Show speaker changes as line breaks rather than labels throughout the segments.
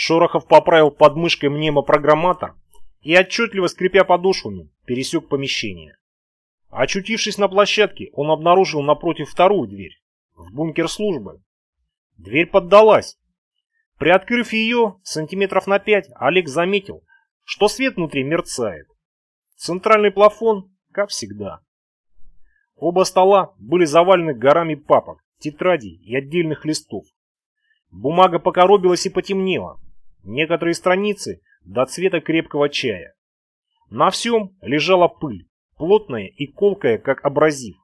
Шорохов поправил под мышкой мнемопрограмматор и, отчетливо скрипя подошвами, пересек помещение. Очутившись на площадке, он обнаружил напротив вторую дверь, в бункер службы. Дверь поддалась. Приоткрыв ее сантиметров на пять, Олег заметил, что свет внутри мерцает. Центральный плафон, как всегда. Оба стола были завалены горами папок, тетрадей и отдельных листов. Бумага покоробилась и потемнела. Некоторые страницы до цвета крепкого чая. На всем лежала пыль, плотная и колкая, как абразив.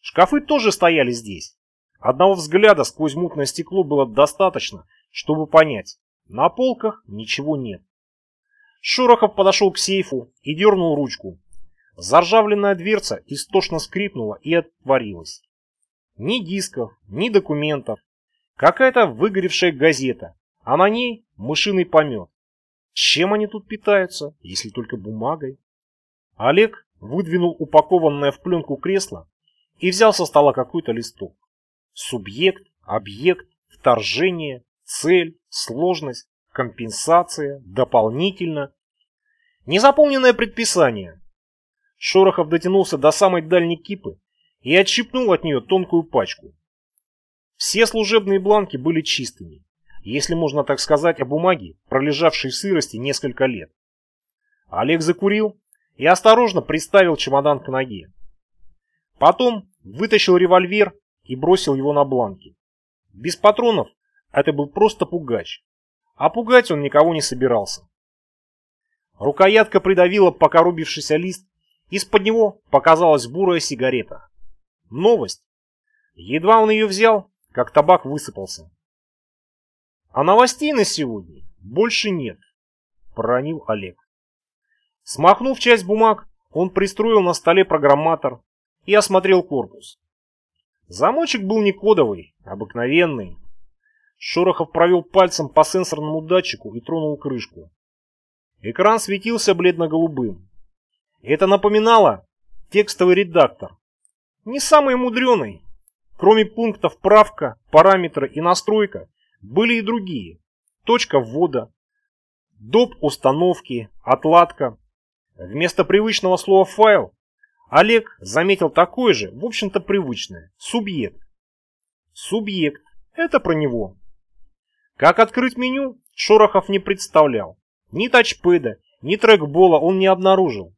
Шкафы тоже стояли здесь. Одного взгляда сквозь мутное стекло было достаточно, чтобы понять, на полках ничего нет. Шорохов подошел к сейфу и дернул ручку. Заржавленная дверца истошно скрипнула и отворилась. Ни дисков, ни документов. Какая-то выгоревшая газета, а на ней мышиный помет. Чем они тут питаются, если только бумагой? Олег выдвинул упакованное в пленку кресло и взял со стола какой-то листок. Субъект, объект, вторжение, цель, сложность, компенсация, дополнительно. Незаполненное предписание. Шорохов дотянулся до самой дальней кипы и отщипнул от нее тонкую пачку. Все служебные бланки были чистыми, если можно так сказать о бумаге, пролежавшей в сырости несколько лет. Олег закурил и осторожно приставил чемодан к ноге. Потом вытащил револьвер и бросил его на бланки. Без патронов это был просто пугач. А пугать он никого не собирался. Рукоятка придавила покоробившийся лист, из-под него показалась бурая сигарета. Новость. Едва он ее взял, как табак высыпался. А новостей на сегодня больше нет, проронил Олег. Смахнув часть бумаг, он пристроил на столе программатор и осмотрел корпус. Замочек был не кодовый, обыкновенный, Шорохов провел пальцем по сенсорному датчику и тронул крышку. Экран светился бледно-голубым. Это напоминало текстовый редактор. Не самый мудреный. Кроме пунктов правка, параметры и настройка, были и другие. Точка ввода, доп. установки, отладка. Вместо привычного слова «файл» Олег заметил такое же, в общем-то привычное – субъект. Субъект – это про него. Как открыть меню, Шорохов не представлял. Ни тачпэда, ни трекбола он не обнаружил.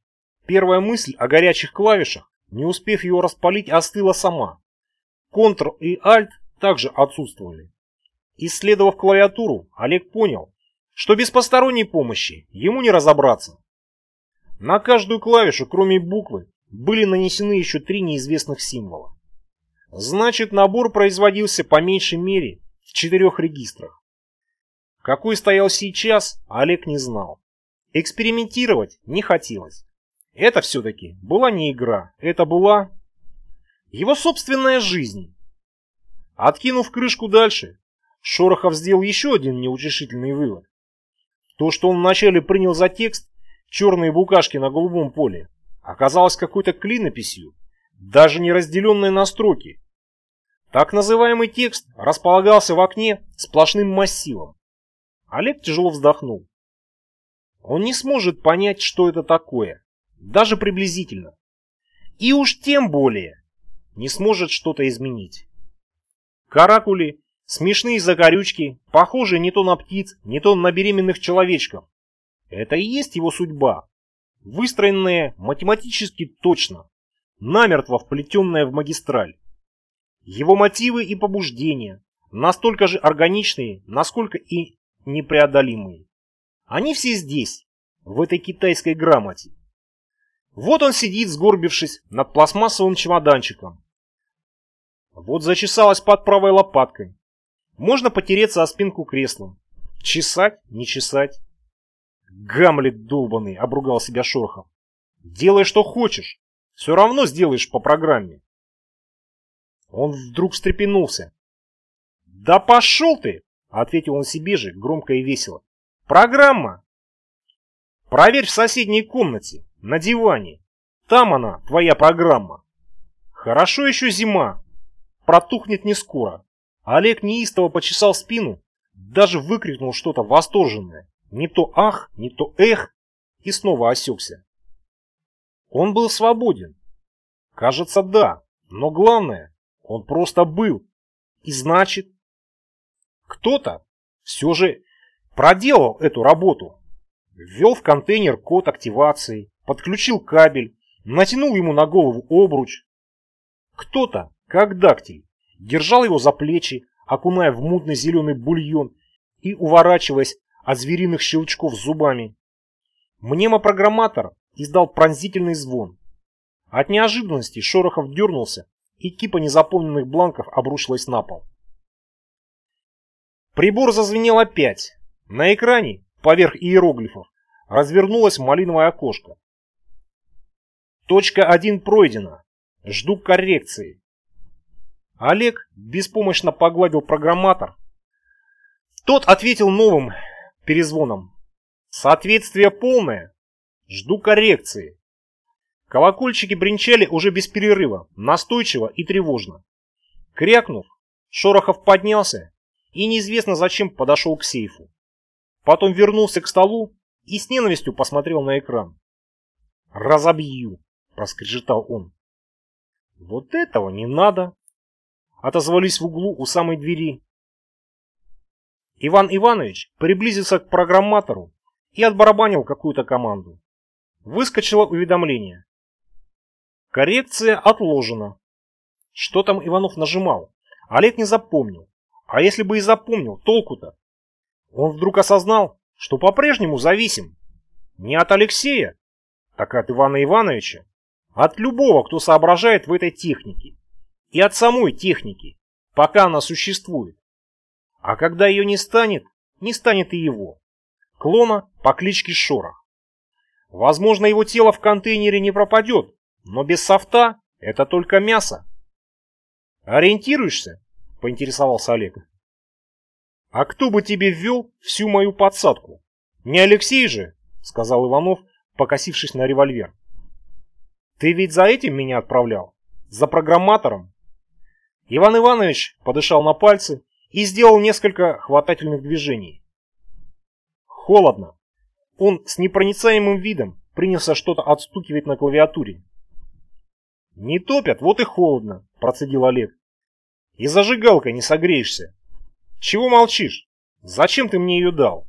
Первая мысль о горячих клавишах, не успев его распалить, остыла сама. Ctrl и Alt также отсутствовали. Исследовав клавиатуру, Олег понял, что без посторонней помощи ему не разобраться. На каждую клавишу, кроме буквы, были нанесены еще три неизвестных символа. Значит, набор производился по меньшей мере в четырех регистрах. Какой стоял сейчас, Олег не знал. Экспериментировать не хотелось. Это все-таки была не игра, это была его собственная жизнь. Откинув крышку дальше, Шорохов сделал еще один неутешительный вывод. То, что он вначале принял за текст, черные букашки на голубом поле, оказалось какой-то клинописью, даже не разделенной на строки. Так называемый текст располагался в окне сплошным массивом. Олег тяжело вздохнул. Он не сможет понять, что это такое, даже приблизительно. И уж тем более не сможет что-то изменить. Каракули, смешные закорючки, похожие не то на птиц, не то на беременных человечков. Это и есть его судьба, выстроенная математически точно, намертво вплетенная в магистраль. Его мотивы и побуждения настолько же органичные, насколько и непреодолимые. Они все здесь, в этой китайской грамоте. Вот он сидит, сгорбившись над пластмассовым чемоданчиком. Вот зачесалась под правой лопаткой. Можно потереться о спинку кресла. Чесать, не чесать. Гамлет долбанный, обругал себя Шорохов. Делай, что хочешь. Все равно сделаешь по программе. Он вдруг встрепенулся. Да пошел ты! Ответил он себе же, громко и весело. Программа! Проверь в соседней комнате, на диване. Там она, твоя программа. Хорошо еще зима. Протухнет не скоро. Олег неистово почесал спину, даже выкрикнул что-то восторженное. Не то ах, не то эх, и снова осекся. Он был свободен. Кажется, да, но главное, он просто был. И значит, кто-то все же проделал эту работу. Ввел в контейнер код активации, подключил кабель, натянул ему на голову обруч. Кто-то, как дактиль, держал его за плечи, окуная в мутный зеленый бульон и уворачиваясь от звериных щелчков зубами. Мнемопрограмматор издал пронзительный звон. От неожиданности Шорохов дернулся, и кипа незаполненных бланков обрушилась на пол. Прибор зазвенел опять. На экране, поверх иероглифов, развернулось малиновое окошко. Точка 1 пройдена. Жду коррекции. Олег беспомощно погладил программатор. Тот ответил новым перезвоном. Соответствие полное. Жду коррекции. Колокольчики бренчали уже без перерыва, настойчиво и тревожно. Крякнув, Шорохов поднялся и неизвестно зачем подошел к сейфу. Потом вернулся к столу и с ненавистью посмотрел на экран. «Разобью!» – проскрежетал он. «Вот этого не надо!» – отозвались в углу у самой двери. Иван Иванович приблизился к программатору и отбарабанил какую-то команду. Выскочило уведомление. Коррекция отложена. Что там Иванов нажимал? Олег не запомнил. А если бы и запомнил, толку-то? Он вдруг осознал, что по-прежнему зависим. Не от Алексея, так от Ивана Ивановича. От любого, кто соображает в этой технике. И от самой техники, пока она существует. А когда ее не станет, не станет и его. Клона по кличке Шорох. Возможно, его тело в контейнере не пропадет, но без софта это только мясо. «Ориентируешься?» – поинтересовался Олег. «А кто бы тебе ввел всю мою подсадку? Не Алексей же?» – сказал Иванов, покосившись на револьвер. «Ты ведь за этим меня отправлял? За программатором?» Иван Иванович подышал на пальцы и сделал несколько хватательных движений. Холодно. Он с непроницаемым видом принялся что-то отстукивать на клавиатуре. «Не топят, вот и холодно», – процедил Олег. «И зажигалкой не согреешься. Чего молчишь? Зачем ты мне ее дал?»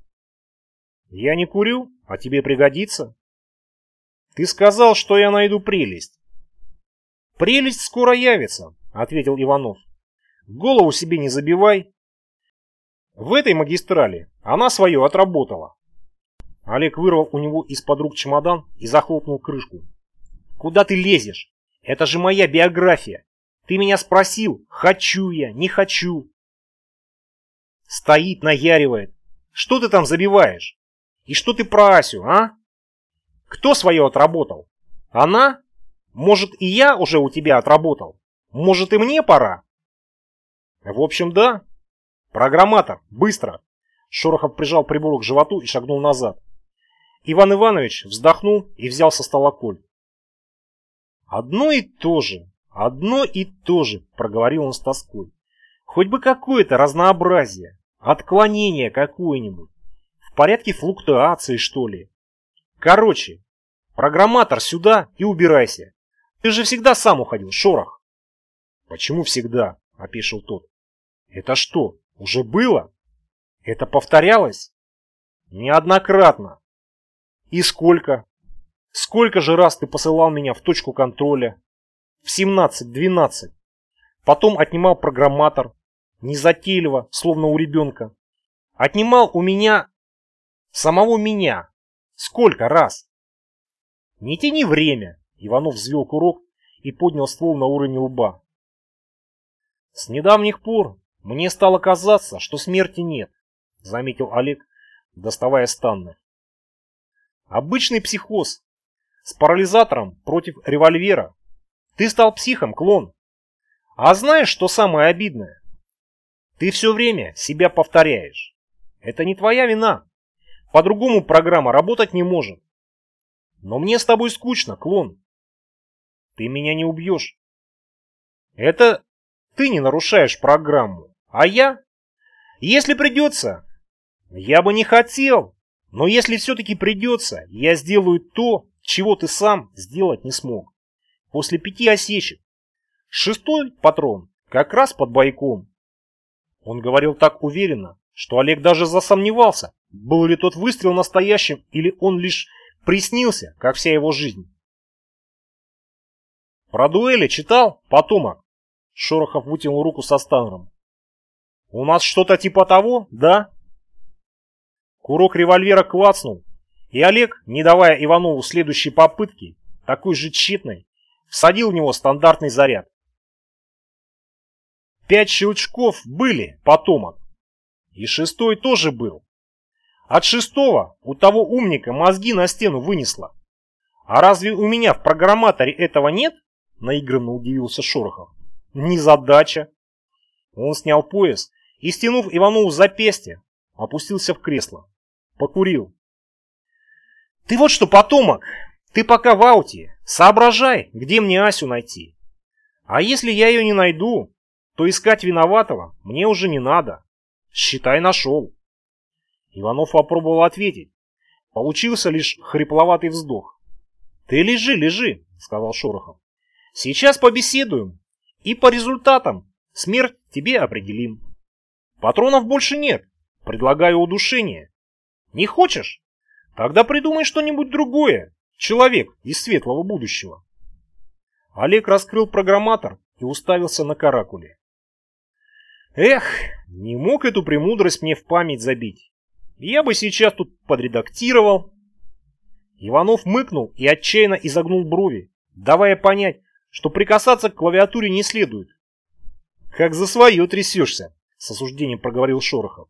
«Я не курю, а тебе пригодится». «Ты сказал, что я найду прелесть». «Прелесть скоро явится», — ответил Иванов. «Голову себе не забивай». В этой магистрали она свое отработала. Олег вырвал у него из-под рук чемодан и захлопнул крышку. «Куда ты лезешь? Это же моя биография. Ты меня спросил, хочу я, не хочу. Стоит, наяривает. Что ты там забиваешь? И что ты про Асю, а? Кто свое отработал? Она? Может, и я уже у тебя отработал? Может, и мне пора? В общем, да. Программатор, быстро. Шорохов прижал прибор к животу и шагнул назад. Иван Иванович вздохнул и взял со стола коль. «Одно и то же, одно и то же», — проговорил он с тоской. «Хоть бы какое-то разнообразие, отклонение какое-нибудь, в порядке флуктуации, что ли. Короче, программатор сюда и убирайся. Ты же всегда сам уходил, шорох». «Почему всегда?» — опишил тот. «Это что, уже было? Это повторялось?» «Неоднократно». «И сколько?» Сколько же раз ты посылал меня в точку контроля? В 17-12. Потом отнимал программатор. Незатейливо, словно у ребенка. Отнимал у меня... Самого меня. Сколько раз? Не тяни время. Иванов взвел курок и поднял ствол на уровень лба. С недавних пор мне стало казаться, что смерти нет, заметил Олег, доставая станны. Обычный психоз, с парализатором против револьвера. Ты стал психом, клон. А знаешь, что самое обидное? Ты все время себя повторяешь. Это не твоя вина. По-другому программа работать не может. Но мне с тобой скучно, клон. Ты меня не убьешь. Это ты не нарушаешь программу, а я... Если придется, Я бы не хотел, но если все-таки придется, я сделаю то, чего ты сам сделать не смог. После пяти осечек. Шестой патрон как раз под бойком. Он говорил так уверенно, что Олег даже засомневался, был ли тот выстрел настоящим или он лишь приснился, как вся его жизнь. Про дуэли читал, потомок? Шорохов вытянул руку со станером. У нас что-то типа того, да? Курок револьвера клацнул, и Олег, не давая Иванову следующей попытки, такой же тщетной, всадил в него стандартный заряд. Пять щелчков были, потомок. И шестой тоже был. От шестого у того умника мозги на стену вынесло. А разве у меня в программаторе этого нет? Наигранно удивился Шорохов. Незадача. Он снял пояс и, стянув Иванову запястье, опустился в кресло. Покурил. Ты вот что, потомок, ты пока в ауте, соображай, где мне Асю найти. А если я ее не найду, то искать виноватого мне уже не надо. Считай, нашел. Иванов попробовал ответить. Получился лишь хрипловатый вздох. «Ты лежи, лежи», — сказал Шорохов. «Сейчас побеседуем, и по результатам смерть тебе определим. Патронов больше нет, предлагаю удушение. Не хочешь? Тогда придумай что-нибудь другое, человек из светлого будущего». Олег раскрыл программатор и уставился на каракуле. Эх, не мог эту премудрость мне в память забить. Я бы сейчас тут подредактировал. Иванов мыкнул и отчаянно изогнул брови, давая понять, что прикасаться к клавиатуре не следует. «Как за свое трясешься», — с осуждением проговорил Шорохов.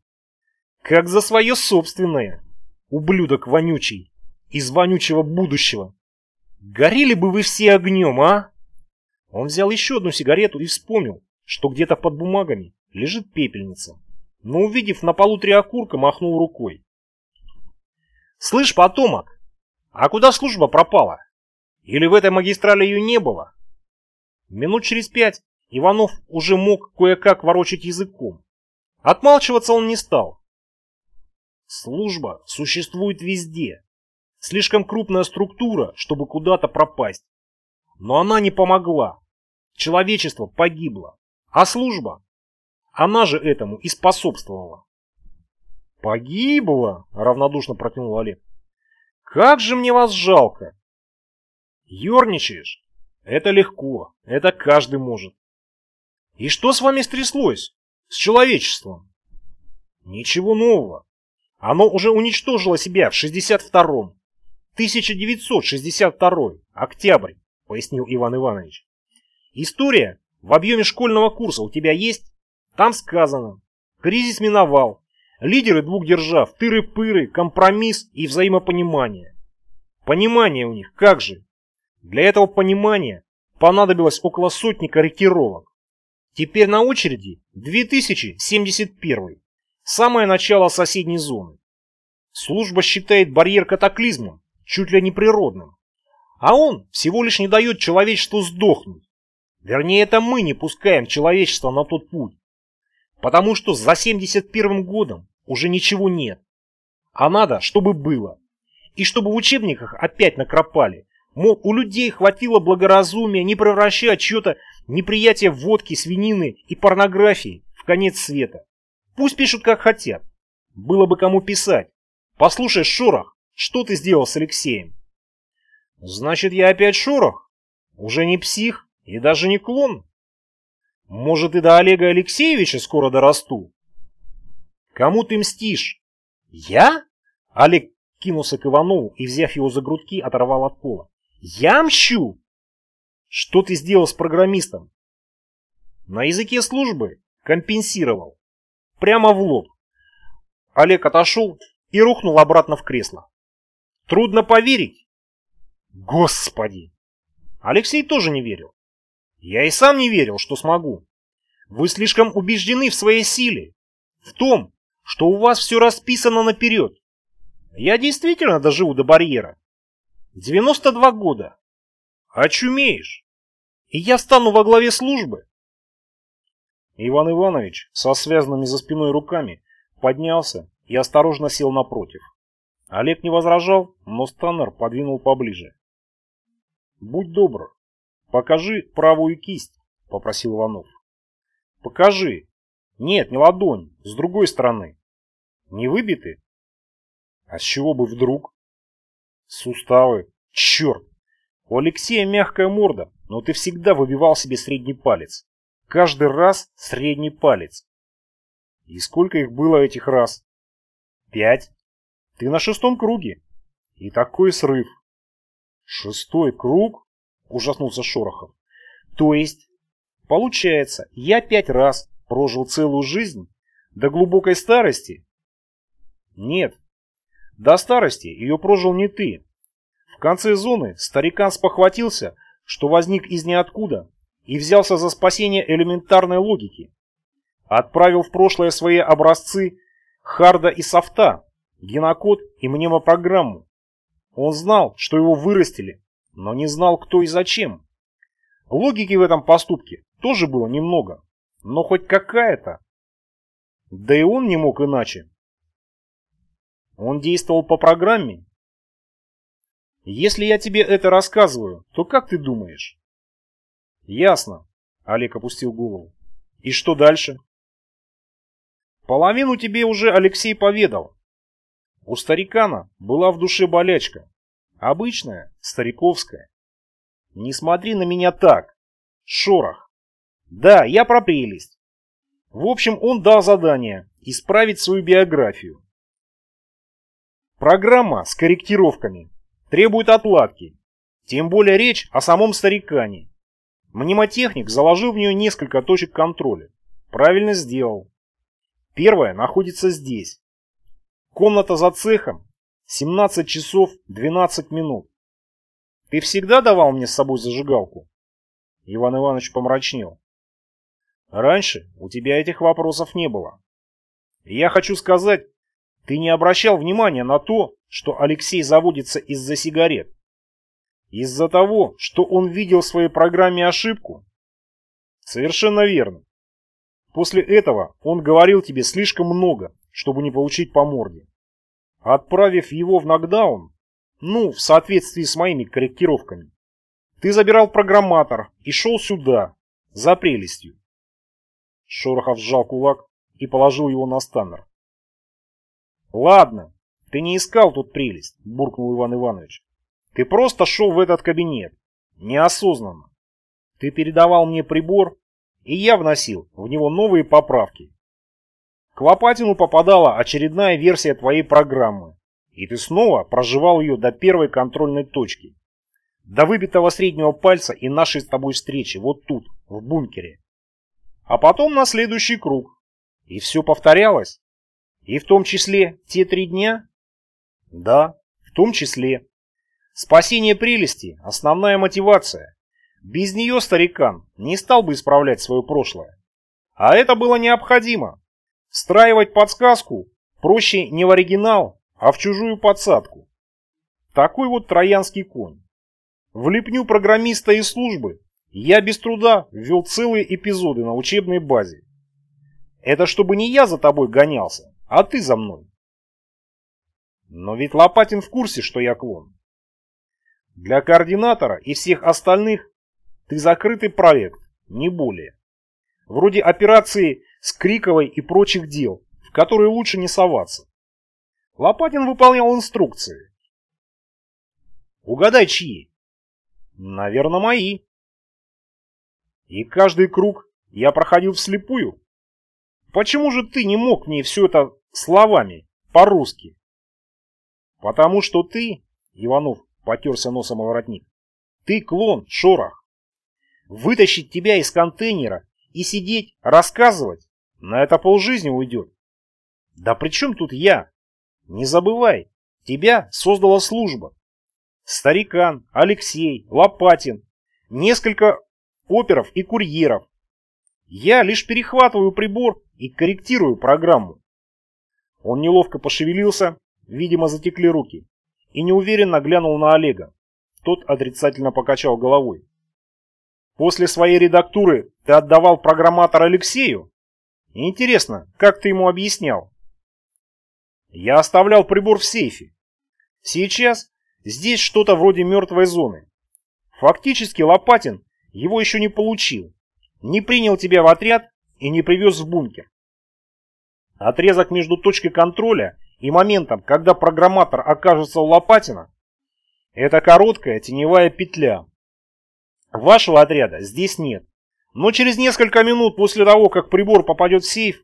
«Как за свое собственное, ублюдок вонючий, из вонючего будущего. Горели бы вы все огнем, а?» Он взял еще одну сигарету и вспомнил, что где-то под бумагами лежит пепельница, но увидев на полу три окурка, махнул рукой. «Слышь, потомок, а куда служба пропала? Или в этой магистрали ее не было?» Минут через пять Иванов уже мог кое-как ворочать языком. Отмалчиваться он не стал. Служба существует везде. Слишком крупная структура, чтобы куда-то пропасть. Но она не помогла. Человечество погибло. А служба она же этому и способствовала. «Погибла?» — равнодушно протянул Олег. «Как же мне вас жалко!» «Ерничаешь? Это легко, это каждый может. И что с вами стряслось? С человечеством?» «Ничего нового. Оно уже уничтожило себя в 62-м. 1962 октябрь», — пояснил Иван Иванович. «История в объеме школьного курса у тебя есть?» Там сказано, кризис миновал, лидеры двух держав, тыры-пыры, компромисс и взаимопонимание. Понимание у них, как же? Для этого понимания понадобилось около сотни корректировок. Теперь на очереди 2071, самое начало соседней зоны. Служба считает барьер катаклизмом, чуть ли не природным. А он всего лишь не дает человечеству сдохнуть. Вернее, это мы не пускаем человечество на тот путь, Потому что за 71 годом уже ничего нет. А надо, чтобы было. И чтобы в учебниках опять накропали. Мол, у людей хватило благоразумия не превращать чье-то неприятие водки, свинины и порнографии в конец света. Пусть пишут как хотят. Было бы кому писать. Послушай, Шорох, что ты сделал с Алексеем? Значит, я опять Шорох? Уже не псих и даже не клон? Может, и до Олега Алексеевича скоро дорасту? Кому ты мстишь? Я? Олег кинулся к Иванову и, взяв его за грудки, оторвал от пола. Я мщу? Что ты сделал с программистом? На языке службы компенсировал. Прямо в лоб. Олег отошел и рухнул обратно в кресло. Трудно поверить. Господи! Алексей тоже не верил. Я и сам не верил, что смогу. Вы слишком убеждены в своей силе, в том, что у вас все расписано наперед. Я действительно доживу до барьера. 92 года. Очумеешь. И я стану во главе службы. Иван Иванович со связанными за спиной руками поднялся и осторожно сел напротив. Олег не возражал, но Станнер подвинул поближе. «Будь добр, покажи правую кисть», — попросил Иванов. «Покажи. Нет, не ладонь, с другой стороны. Не выбиты?» «А с чего бы вдруг?» «Суставы. Черт! У Алексея мягкая морда, но ты всегда выбивал себе средний палец. Каждый раз средний палец. И сколько их было этих раз? Пять. Ты на шестом круге. И такой срыв. Шестой круг? Ужаснулся Шорохов. То есть, получается, я пять раз прожил целую жизнь до глубокой старости? Нет. До старости ее прожил не ты. В конце зоны старикан спохватился, что возник из ниоткуда, и взялся за спасение элементарной логики. Отправил в прошлое свои образцы харда и софта, генокод и мнемопрограмму. Он знал, что его вырастили, но не знал, кто и зачем. Логики в этом поступке тоже было немного, но хоть какая-то. Да и он не мог иначе. Он действовал по программе. Если я тебе это рассказываю, то как ты думаешь? Ясно. Олег опустил голову. И что дальше? Половину тебе уже Алексей поведал. У старикана была в душе болячка. Обычная, стариковская. Не смотри на меня так. Шорох. Да, я про прелесть. В общем, он дал задание исправить свою биографию. Программа с корректировками требует отладки. Тем более речь о самом старикане. Мнемотехник заложил в нее несколько точек контроля. Правильно сделал. Первая находится здесь. Комната за цехом. 17 часов 12 минут. Ты всегда давал мне с собой зажигалку? Иван Иванович помрачнел. Раньше у тебя этих вопросов не было. Я хочу сказать, ты не обращал внимания на то, что Алексей заводится из-за сигарет. Из-за того, что он видел в своей программе ошибку? Совершенно верно. После этого он говорил тебе слишком много, чтобы не получить по морде. Отправив его в нокдаун, ну, в соответствии с моими корректировками, ты забирал программатор и шел сюда, за прелестью. Шорохов сжал кулак и положил его на станнер. «Ладно, ты не искал тут прелесть», — буркнул Иван Иванович. «Ты просто шел в этот кабинет. Неосознанно. Ты передавал мне прибор, и я вносил в него новые поправки. К Лопатину попадала очередная версия твоей программы, и ты снова проживал ее до первой контрольной точки. До выбитого среднего пальца и нашей с тобой встречи вот тут, в бункере. А потом на следующий круг. И все повторялось. И в том числе те три дня? Да, в том числе. Спасение прелести – основная мотивация. Без нее старикан не стал бы исправлять свое прошлое. А это было необходимо. Встраивать подсказку проще не в оригинал, а в чужую подсадку. Такой вот троянский конь. В лепню программиста и службы я без труда ввел целые эпизоды на учебной базе. Это чтобы не я за тобой гонялся, а ты за мной. Но ведь Лопатин в курсе, что я клон. Для координатора и всех остальных ты закрытый проект, не более. Вроде операции с Криковой и прочих дел, в которые лучше не соваться. Лопатин выполнял инструкции. Угадай, чьи? Наверное, мои. И каждый круг я проходил вслепую. Почему же ты не мог мне все это словами, по-русски? Потому что ты, Иванов потерся носом о воротник, ты клон, шорох. Вытащить тебя из контейнера и сидеть, рассказывать, на это полжизни уйдет. Да при чем тут я? Не забывай, тебя создала служба. Старикан, Алексей, Лопатин, несколько оперов и курьеров. Я лишь перехватываю прибор и корректирую программу. Он неловко пошевелился, видимо, затекли руки, и неуверенно глянул на Олега. Тот отрицательно покачал головой. «После своей редактуры ты отдавал программатор Алексею? Интересно, как ты ему объяснял?» Я оставлял прибор в сейфе. Сейчас здесь что-то вроде мертвой зоны. Фактически Лопатин его еще не получил, не принял тебя в отряд и не привез в бункер. Отрезок между точкой контроля и моментом, когда программатор окажется у Лопатина, это короткая теневая петля. Вашего отряда здесь нет. Но через несколько минут после того, как прибор попадет в сейф,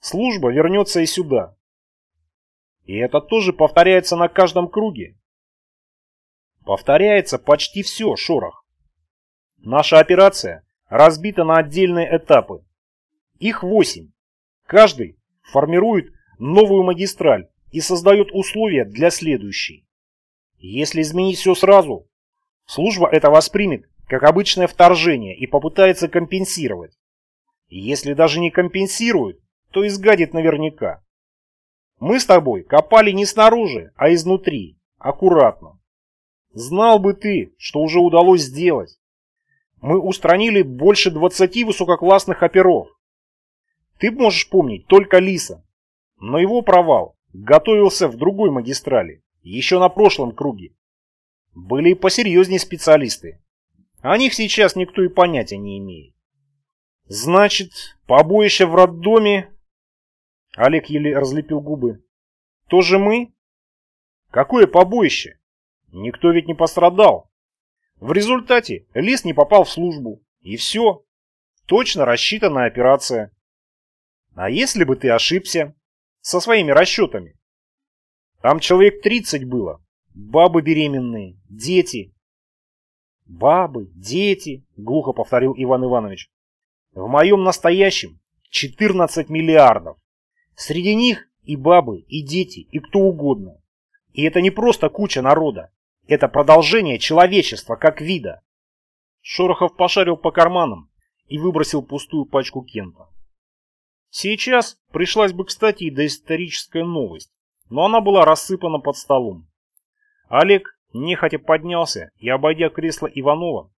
служба вернется и сюда. И это тоже повторяется на каждом круге. Повторяется почти все, Шорох. Наша операция разбита на отдельные этапы. Их восемь. Каждый формирует новую магистраль и создает условия для следующей. Если изменить все сразу, служба это воспримет как обычное вторжение и попытается компенсировать. Если даже не компенсирует, то изгадит наверняка. Мы с тобой копали не снаружи, а изнутри, аккуратно. Знал бы ты, что уже удалось сделать. Мы устранили больше 20 высококлассных оперов. Ты можешь помнить только Лиса, но его провал готовился в другой магистрали, еще на прошлом круге. Были и посерьезнее специалисты. О них сейчас никто и понятия не имеет. Значит, побоище в роддоме... Олег еле разлепил губы. Тоже мы? Какое побоище? Никто ведь не пострадал. В результате Лис не попал в службу. И все. Точно рассчитанная операция. А если бы ты ошибся? Со своими расчетами. Там человек 30 было. Бабы беременные, дети. Бабы, дети, глухо повторил Иван Иванович. В моем настоящем 14 миллиардов. Среди них и бабы, и дети, и кто угодно. И это не просто куча народа. Это продолжение человечества как вида. Шорохов пошарил по карманам и выбросил пустую пачку Кента. Сейчас пришлась бы, кстати, и доисторическая новость, но она была рассыпана под столом. Олег нехотя поднялся и, обойдя кресло Иванова,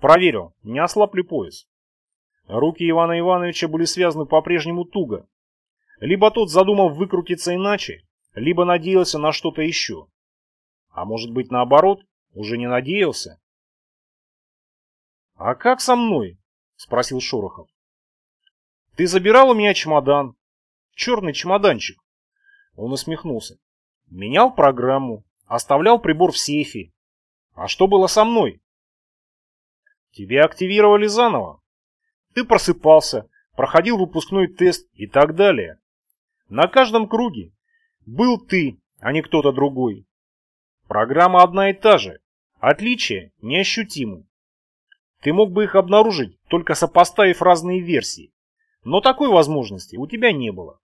проверил, не ослаб ли пояс. Руки Ивана Ивановича были связаны по-прежнему туго. Либо тот задумал выкрутиться иначе, либо надеялся на что-то еще. А может быть наоборот, уже не надеялся? «А как со мной?» — спросил Шорохов. «Ты забирал у меня чемодан. Черный чемоданчик». Он усмехнулся. «Менял программу, Оставлял прибор в сейфе. А что было со мной? Тебя активировали заново. Ты просыпался, проходил выпускной тест и так далее. На каждом круге был ты, а не кто-то другой. Программа одна и та же. Отличия неощутимы. Ты мог бы их обнаружить, только сопоставив разные версии. Но такой возможности у тебя не было.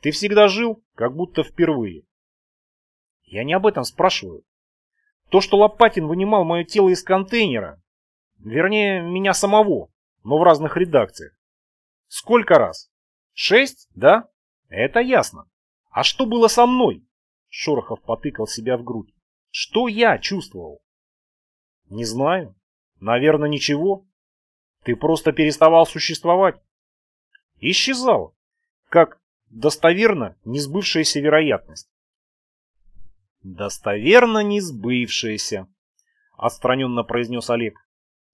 Ты всегда жил, как будто впервые. Я не об этом спрашиваю. То, что Лопатин вынимал мое тело из контейнера, вернее, меня самого, но в разных редакциях. Сколько раз? Шесть, да? Это ясно. А что было со мной? Шорохов потыкал себя в грудь. Что я чувствовал? Не знаю. Наверное, ничего. Ты просто переставал существовать. Исчезал, как достоверно несбывшаяся вероятность. «Достоверно не сбывшееся», — отстраненно произнес Олег.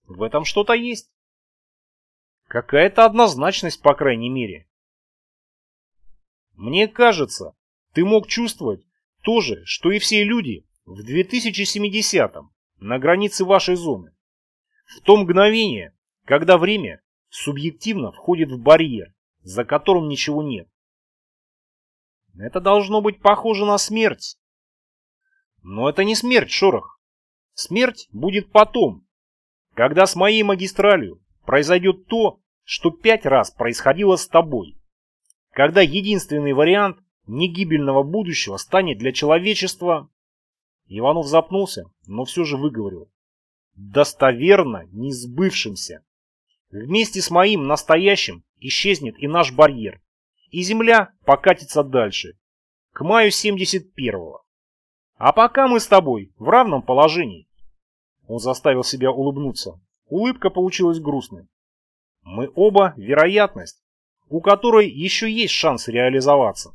«В этом что-то есть. Какая-то однозначность, по крайней мере. Мне кажется, ты мог чувствовать то же, что и все люди в 2070-м, на границе вашей зоны. В то мгновение, когда время субъективно входит в барьер, за которым ничего нет. Это должно быть похоже на смерть. Но это не смерть, Шорох. Смерть будет потом, когда с моей магистралью произойдет то, что пять раз происходило с тобой. Когда единственный вариант негибельного будущего станет для человечества... Иванов запнулся, но все же выговорил. Достоверно не сбывшимся. Вместе с моим настоящим исчезнет и наш барьер. И Земля покатится дальше. К маю 71-го. А пока мы с тобой в равном положении. Он заставил себя улыбнуться. Улыбка получилась грустной. Мы оба вероятность, у которой еще есть шанс реализоваться.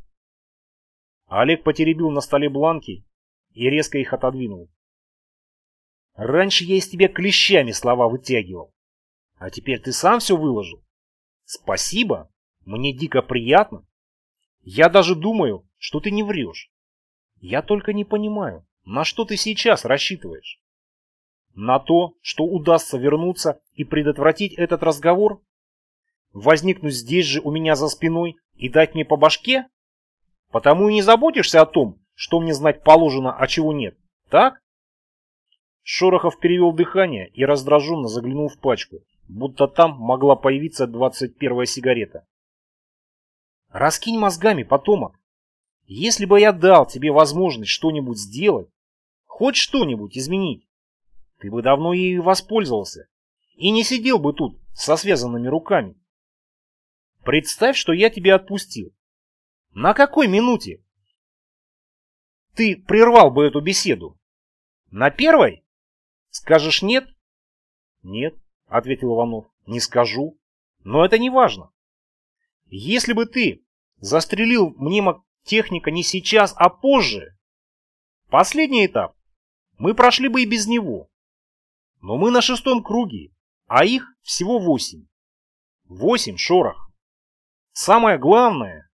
Олег потеребил на столе бланки и резко их отодвинул. Раньше я из тебя клещами слова вытягивал. А теперь ты сам все выложил. Спасибо, мне дико приятно. Я даже думаю, что ты не врешь. Я только не понимаю, на что ты сейчас рассчитываешь? На то, что удастся вернуться и предотвратить этот разговор? Возникнуть здесь же у меня за спиной и дать мне по башке? Потому и не заботишься о том, что мне знать положено, а чего нет, так? Шорохов перевел дыхание и раздраженно заглянул в пачку, будто там могла появиться двадцать первая сигарета. Раскинь мозгами, потомок. Если бы я дал тебе возможность что-нибудь сделать, хоть что-нибудь изменить, ты бы давно ею воспользовался и не сидел бы тут со связанными руками. Представь, что я тебя отпустил. На какой минуте? Ты прервал бы эту беседу. На первой? Скажешь нет? Нет, ответил Иванов. Не скажу. Но это не важно. Если бы ты застрелил мнемотехника не сейчас, а позже, последний этап, мы прошли бы и без него. Но мы на шестом круге, а их всего восемь. Восемь шорох. Самое главное,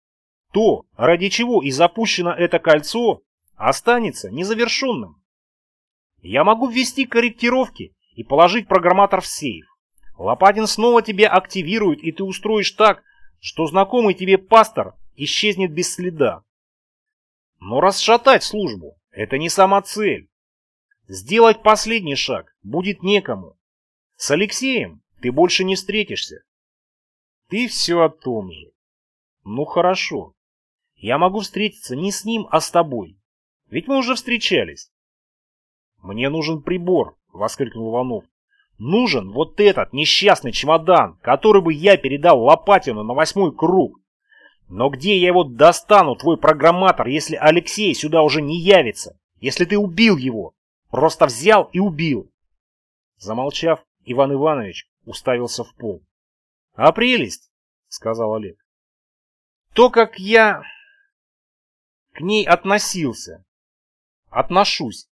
то, ради чего и запущено это кольцо, останется незавершенным. Я могу ввести корректировки и положить программатор в сейф. Лопатин снова тебя активирует, и ты устроишь так, что знакомый тебе пастор исчезнет без следа. Но расшатать службу – это не сама цель. Сделать последний шаг будет некому. С Алексеем ты больше не встретишься. Ты все о том же. Ну хорошо. Я могу встретиться не с ним, а с тобой. Ведь мы уже встречались. Мне нужен прибор, воскликнул Иванов. Нужен вот этот несчастный чемодан, который бы я передал Лопатину на восьмой круг. Но где я его достану, твой программатор, если Алексей сюда уже не явится? Если ты убил его? Просто взял и убил. Замолчав, Иван Иванович уставился в пол. А прелесть, сказал Олег. То, как я к ней относился, отношусь,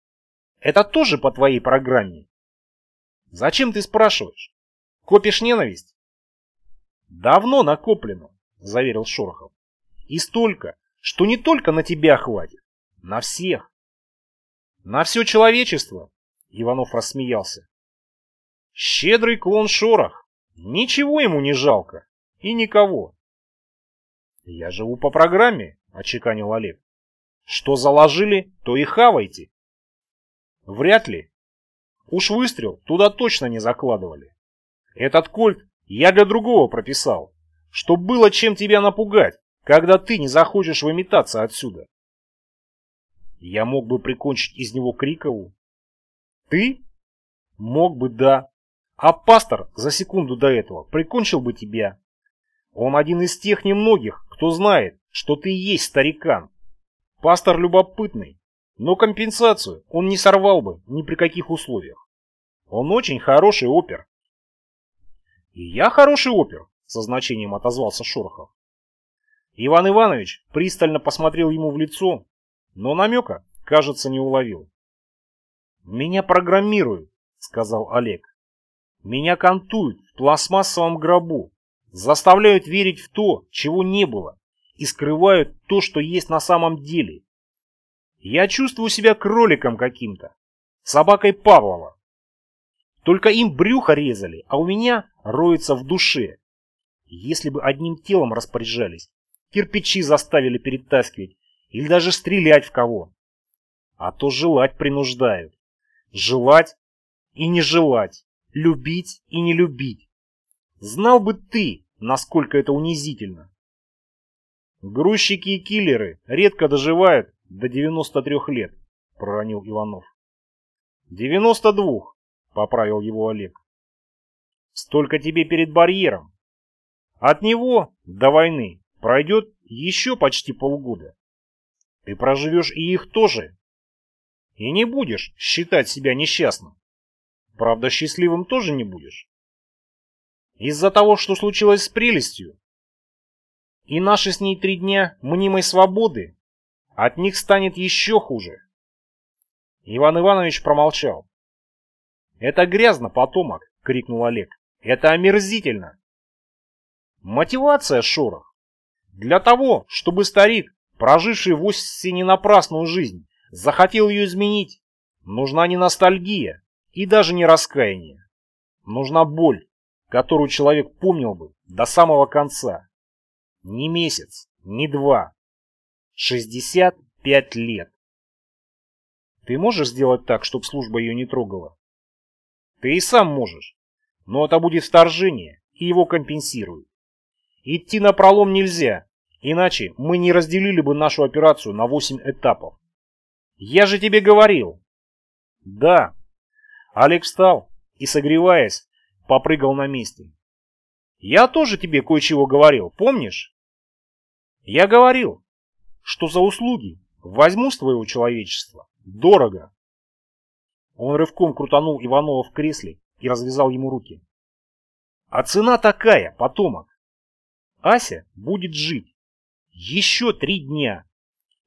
это тоже по твоей программе? Зачем ты спрашиваешь? Копишь ненависть? Давно накоплено, заверил Шорохов. И столько, что не только на тебя хватит, на всех. На все человечество, Иванов рассмеялся. Щедрый клон Шорох, ничего ему не жалко и никого. Я живу по программе, очеканил Олег. Что заложили, то и хавайте. Вряд ли, Уж выстрел туда точно не закладывали. Этот кольт я для другого прописал, чтоб было чем тебя напугать, когда ты не захочешь выметаться отсюда. Я мог бы прикончить из него Крикову. Ты? Мог бы, да. А пастор за секунду до этого прикончил бы тебя. Он один из тех немногих, кто знает, что ты есть старикан. Пастор любопытный, но компенсацию он не сорвал бы ни при каких условиях. Он очень хороший опер. И я хороший опер, со значением отозвался Шорохов. Иван Иванович пристально посмотрел ему в лицо, но намека, кажется, не уловил. «Меня программируют», — сказал Олег. «Меня кантуют в пластмассовом гробу, заставляют верить в то, чего не было, и скрывают то, что есть на самом деле. Я чувствую себя кроликом каким-то, собакой Павлова. Только им брюхо резали, а у меня роется в душе. Если бы одним телом распоряжались, кирпичи заставили перетаскивать или даже стрелять в кого. А то желать принуждают. Желать и не желать, любить и не любить. Знал бы ты, насколько это унизительно. Грузчики и киллеры редко доживают до 93 лет, проронил Иванов. 92, поправил его Олег. Столько тебе перед барьером. От него до войны пройдет еще почти полгода. Ты проживешь и их тоже. И не будешь считать себя несчастным. Правда, счастливым тоже не будешь. Из-за того, что случилось с прелестью, и наши с ней три дня мнимой свободы, от них станет еще хуже. Иван Иванович промолчал. «Это грязно, потомок!» — крикнул Олег. «Это омерзительно!» Мотивация, Шорох. Для того, чтобы старик, проживший вовсе не напрасную жизнь, захотел ее изменить, нужна не ностальгия и даже не раскаяние. Нужна боль, которую человек помнил бы до самого конца. Не месяц, не два. 65 лет. Ты можешь сделать так, чтобы служба ее не трогала? Ты и сам можешь. Но это будет вторжение, и его компенсируют. Идти на пролом нельзя, иначе мы не разделили бы нашу операцию на 8 этапов. Я же тебе говорил. Да. Олег встал и, согреваясь, попрыгал на месте. Я тоже тебе кое-чего говорил, помнишь? Я говорил, что за услуги возьму с твоего человечества дорого. Он рывком крутанул Иванова в кресле и развязал ему руки. А цена такая, потомок. Ася будет жить еще три дня,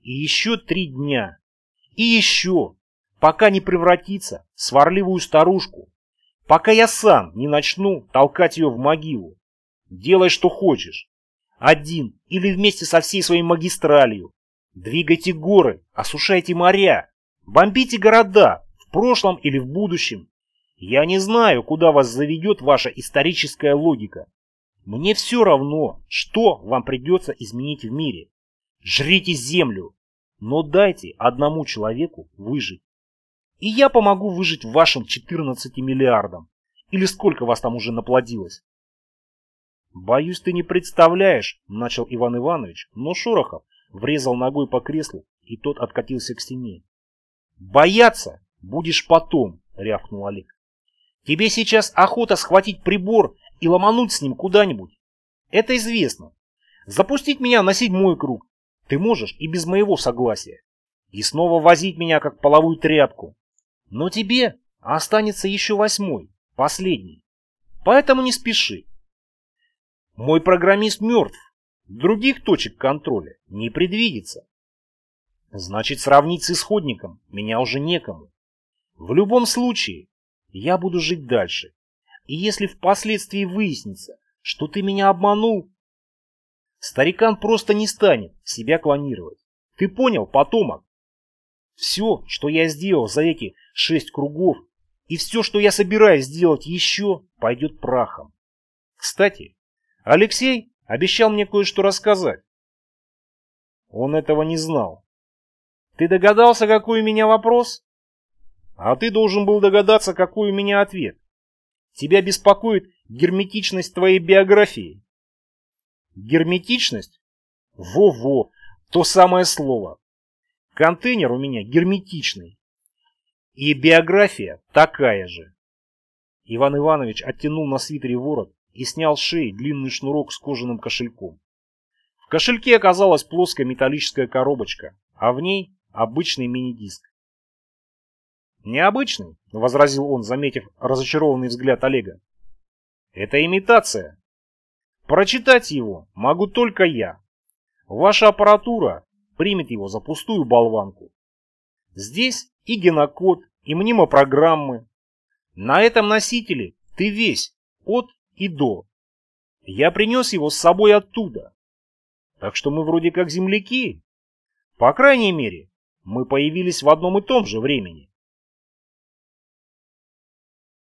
и еще три дня, и еще, пока не превратится в сварливую старушку, пока я сам не начну толкать ее в могилу. Делай, что хочешь. Один или вместе со всей своей магистралью. Двигайте горы, осушайте моря, бомбите города, в прошлом или в будущем. Я не знаю, куда вас заведет ваша историческая логика. Мне все равно, что вам придется изменить в мире. Жрите землю, но дайте одному человеку выжить. И я помогу выжить вашим 14 миллиардам. Или сколько вас там уже наплодилось. Боюсь, ты не представляешь, начал Иван Иванович, но Шорохов врезал ногой по креслу, и тот откатился к стене. Бояться будешь потом, рявкнул Олег. Тебе сейчас охота схватить прибор и ломануть с ним куда-нибудь. Это известно. Запустить меня на седьмой круг ты можешь и без моего согласия. И снова возить меня как половую тряпку. Но тебе останется еще восьмой, последний. Поэтому не спеши. Мой программист мертв. Других точек контроля не предвидится. Значит, сравнить с исходником меня уже некому. В любом случае, я буду жить дальше. И если впоследствии выяснится, что ты меня обманул, старикан просто не станет себя клонировать. Ты понял, потомок? Все, что я сделал за эти шесть кругов, и все, что я собираюсь сделать еще, пойдет прахом. Кстати, Алексей обещал мне кое-что рассказать. Он этого не знал. Ты догадался, какой у меня вопрос? А ты должен был догадаться, какой у меня ответ. Тебя беспокоит герметичность твоей биографии. Герметичность? Во-во, то самое слово. Контейнер у меня герметичный. И биография такая же. Иван Иванович оттянул на свитере ворот и снял с шеи длинный шнурок с кожаным кошельком. В кошельке оказалась плоская металлическая коробочка, а в ней обычный мини-диск. «Необычный», — возразил он, заметив разочарованный взгляд Олега. «Это имитация. Прочитать его могу только я. Ваша аппаратура примет его за пустую болванку. Здесь и генокод, и мнемопрограммы. На этом носителе ты весь, от и до. Я принес его с собой оттуда. Так что мы вроде как земляки. По крайней мере, мы появились в одном и том же времени.